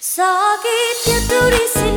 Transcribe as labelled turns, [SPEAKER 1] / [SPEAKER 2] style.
[SPEAKER 1] Sakitnya tuh